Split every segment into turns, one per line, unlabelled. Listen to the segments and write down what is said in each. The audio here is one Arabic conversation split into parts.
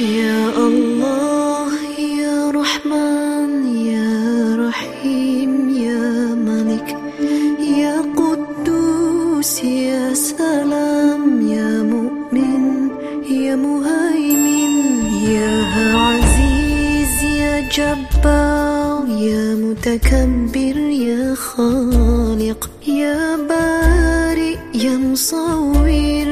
يا الله يا رحمن يا رحيم يا ملك يا قدوس يا سلام يا مؤمن يا مهيمن يا عزيز يا جبار يا متكبر يا خالق يا بارئ يا مصور يا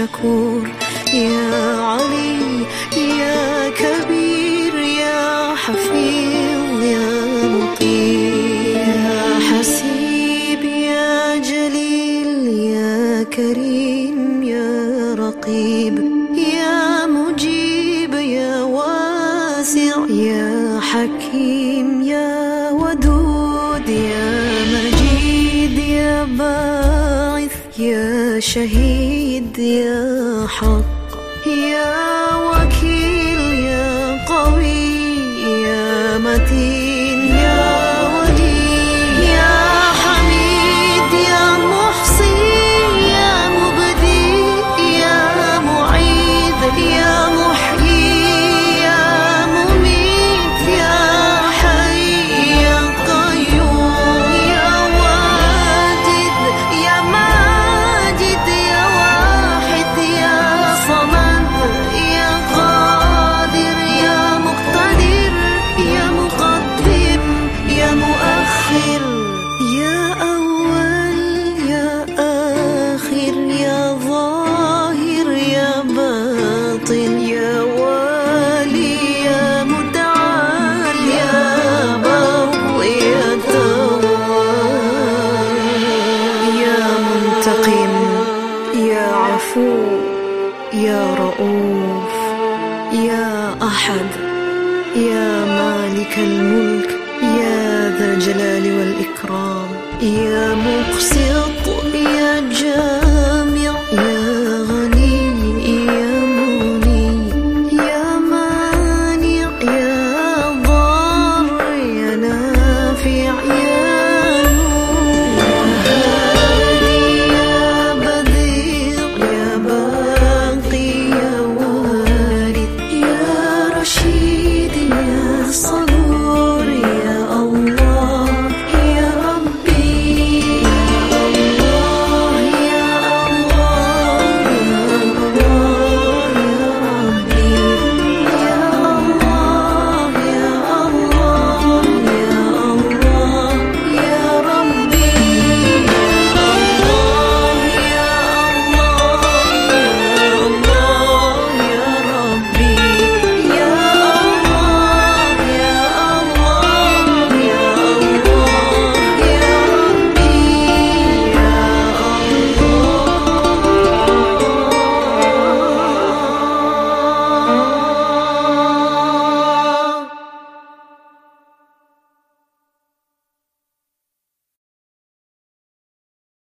شكور. يا علي يا كبير يا حفيظ يا لطيف يا حسيب يا جليل يا كريم يا رقيب. يا مجيب يا واسع. يا حكيم يا ودود. يا مجيد يا باعث يا شهيد يا حق يا وكيل يا رؤوف يا أحد يا مالك الملك يا ذا الجلال والإكرام يا مقسط يا